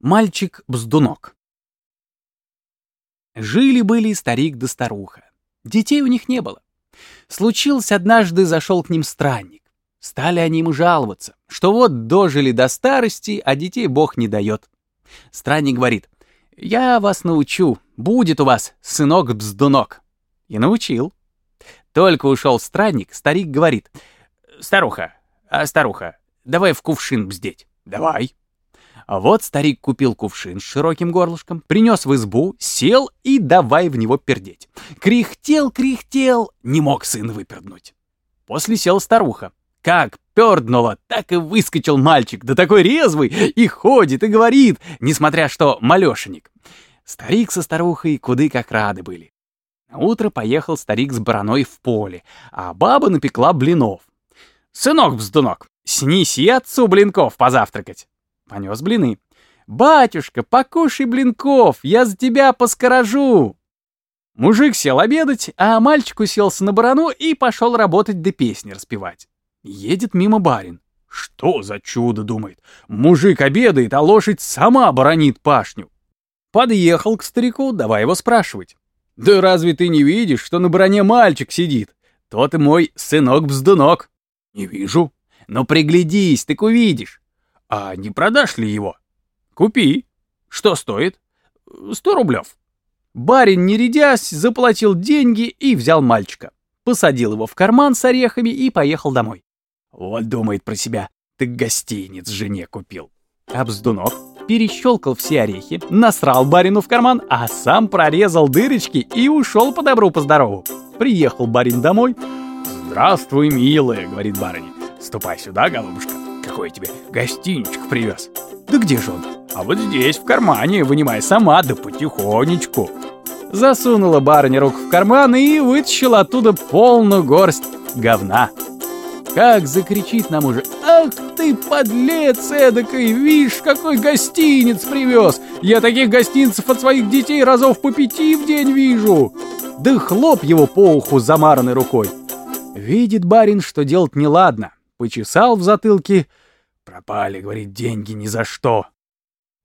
Мальчик-бздунок. Жили-были старик да старуха. Детей у них не было. Случилось однажды, зашел к ним странник. Стали они ему жаловаться, что вот дожили до старости, а детей Бог не дает. Странник говорит, «Я вас научу, будет у вас сынок-бздунок». И научил. Только ушел странник, старик говорит, «Старуха, а старуха, давай в кувшин бздеть». «Давай». А вот старик купил кувшин с широким горлышком, принес в избу, сел и давай в него пердеть. Кряхтел, кряхтел, не мог сын выперднуть. После сел старуха. Как перднуло, так и выскочил мальчик, да такой резвый, и ходит, и говорит, несмотря что малешенек. Старик со старухой куды как рады были. На утро поехал старик с бараной в поле, а баба напекла блинов. «Сынок-вздунок, снеси отцу блинков позавтракать». Понес блины. «Батюшка, покушай блинков, я за тебя поскорожу!» Мужик сел обедать, а мальчик уселся на барану и пошел работать да песни распевать. Едет мимо барин. Что за чудо, думает. Мужик обедает, а лошадь сама баранит пашню. Подъехал к старику, давай его спрашивать. Да разве ты не видишь, что на броне мальчик сидит? Тот и мой сынок-бздунок. Не вижу. Но приглядись, так увидишь. А не продашь ли его? Купи. Что стоит? Сто рублев. Барин, не рядясь, заплатил деньги и взял мальчика. Посадил его в карман с орехами и поехал домой. Вот думает про себя, ты гостиниц жене купил. А Бздунок перещелкал все орехи, насрал барину в карман, а сам прорезал дырочки и ушел по добру, по здорову. Приехал барин домой. «Здравствуй, милая», — говорит барыня. «Ступай сюда, голубушка какой тебе гостиничек привез. Да где же он? А вот здесь, в кармане, вынимай сама, да потихонечку. Засунула барыня руку в карман и вытащила оттуда полную горсть говна. Как закричит нам уже, «Ах ты, подлец эдакой, видишь, какой гостиниц привез! Я таких гостинцев от своих детей разов по пяти в день вижу!» Да хлоп его по уху замаранной рукой. Видит барин, что делать неладно. Почесал в затылке, Пропали, говорит, деньги ни за что.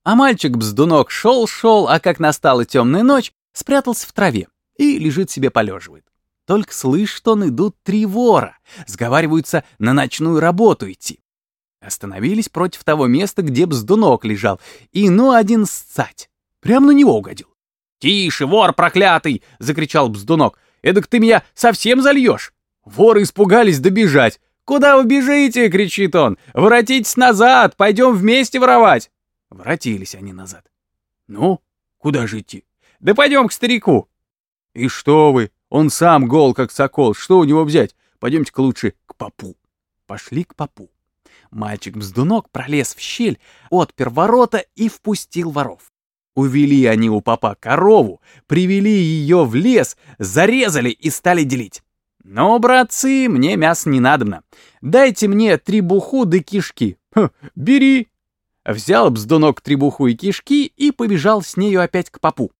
А мальчик-бздунок шел-шел, а как настала темная ночь, спрятался в траве и лежит себе полеживает. Только слышит он, идут три вора, сговариваются на ночную работу идти. Остановились против того места, где бздунок лежал, и ну один сцать. Прямо на него угодил. «Тише, вор проклятый!» — закричал бздунок. «Эдак ты меня совсем зальешь!» Воры испугались добежать. «Куда вы бежите?» — кричит он. «Воротитесь назад! Пойдем вместе воровать!» Воротились они назад. «Ну, куда же идти?» «Да пойдем к старику!» «И что вы? Он сам гол, как сокол. Что у него взять? Пойдемте-ка лучше к попу». Пошли к попу. Мальчик-бздунок пролез в щель, отпер ворота и впустил воров. Увели они у папа корову, привели ее в лес, зарезали и стали делить. «Но, братцы, мне мясо не надобно. Дайте мне требуху да кишки». Ха, «Бери». Взял бздунок требуху и кишки и побежал с нею опять к попу.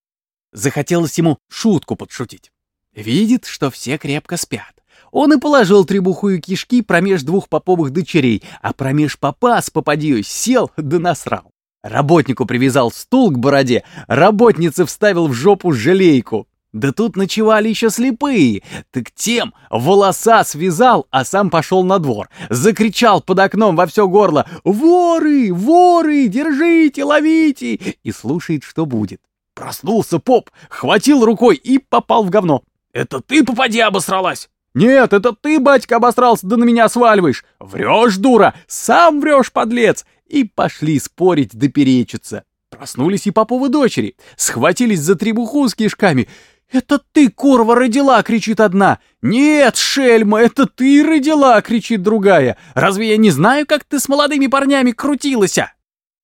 Захотелось ему шутку подшутить. Видит, что все крепко спят. Он и положил требуху и кишки промеж двух поповых дочерей, а промеж попа с попадьей сел да насрал. Работнику привязал стул к бороде, работнице вставил в жопу желейку. Да тут ночевали еще слепые. Так тем волоса связал, а сам пошел на двор. Закричал под окном во все горло «Воры! Воры! Держите! Ловите!» И слушает, что будет. Проснулся поп, хватил рукой и попал в говно. «Это ты, попади, обосралась!» «Нет, это ты, батька, обосрался, да на меня сваливаешь!» «Врешь, дура! Сам врешь, подлец!» И пошли спорить да перечиться. Проснулись и поповы дочери, схватились за требуху с кишками — «Это ты, курва, родила!» — кричит одна. «Нет, шельма, это ты родила!» — кричит другая. «Разве я не знаю, как ты с молодыми парнями крутилась?»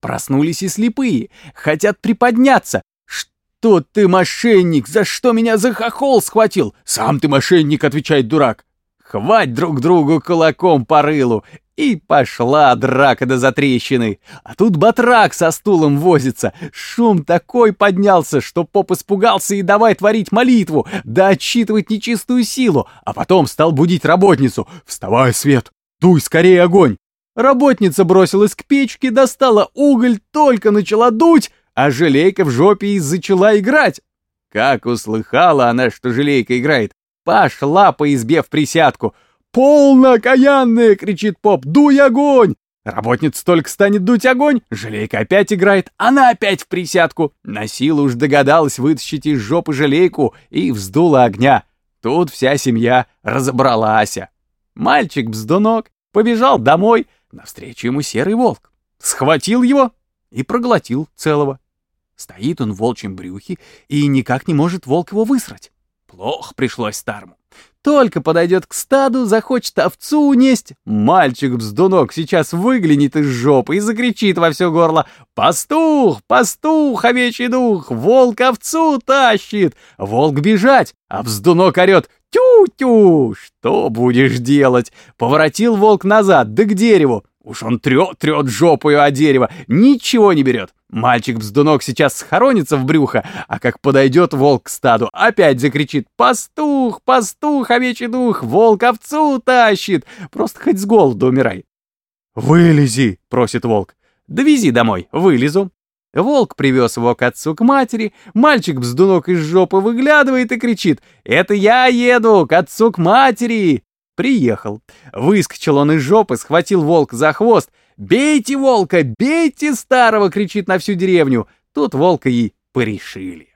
Проснулись и слепые, хотят приподняться. «Что ты, мошенник? За что меня за хохол схватил?» «Сам ты мошенник!» — отвечает дурак. Хвать друг другу кулаком по рылу. И пошла драка до затрещины. А тут батрак со стулом возится. Шум такой поднялся, что поп испугался и давай творить молитву, да отчитывать нечистую силу. А потом стал будить работницу. «Вставай, Свет! Дуй скорее огонь!» Работница бросилась к печке, достала уголь, только начала дуть, а желейка в жопе и зачала играть. Как услыхала она, что желейка играет, пошла по избе в присядку. «Полно, окаянная!» — кричит поп. «Дуй огонь!» Работница только станет дуть огонь, желейка опять играет, она опять в присядку. На силу уж догадалась вытащить из жопы желейку и вздула огня. Тут вся семья разобралась. Мальчик-бздунок побежал домой, навстречу ему серый волк. Схватил его и проглотил целого. Стоит он в волчьем брюхе и никак не может волк его высрать. Плохо пришлось старому. Только подойдет к стаду, захочет овцу унесть. Мальчик-бздунок сейчас выглянет из жопы и закричит во все горло «Пастух! Пастух, овечий дух! Волк овцу тащит! Волк бежать!» А вздунок орет «Тю-тю! Что будешь делать?» Поворотил волк назад, да к дереву. Уж он трет, трет жопою о дерево, ничего не берет. Мальчик-бздунок сейчас схоронится в брюхо, а как подойдет волк к стаду, опять закричит «Пастух! Пастух, овечий дух! Волк овцу тащит! Просто хоть с голоду умирай!» «Вылези!» — просит волк. «Довези домой, вылезу». Волк привез его к отцу к матери, мальчик-бздунок из жопы выглядывает и кричит «Это я еду к отцу к матери!» Приехал. Выскочил он из жопы, схватил волк за хвост. «Бейте волка! Бейте старого!» — кричит на всю деревню. Тут волка и порешили.